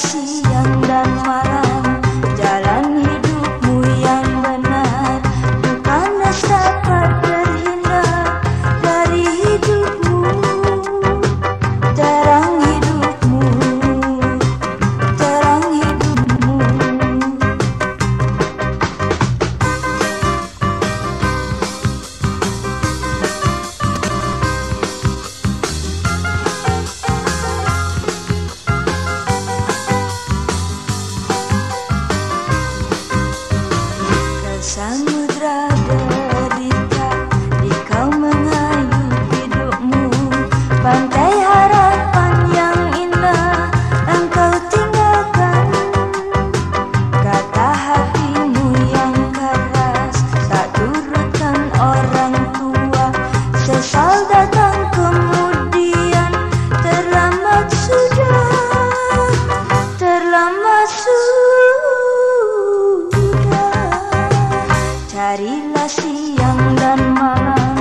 心。Rantai harapan yang indah engkau tinggalkan. Kata hatimu yang keras tak turutkan orang tua. Sesal datang kemudian terlambat sudah Terlambat sudah. Carilah siang dan malam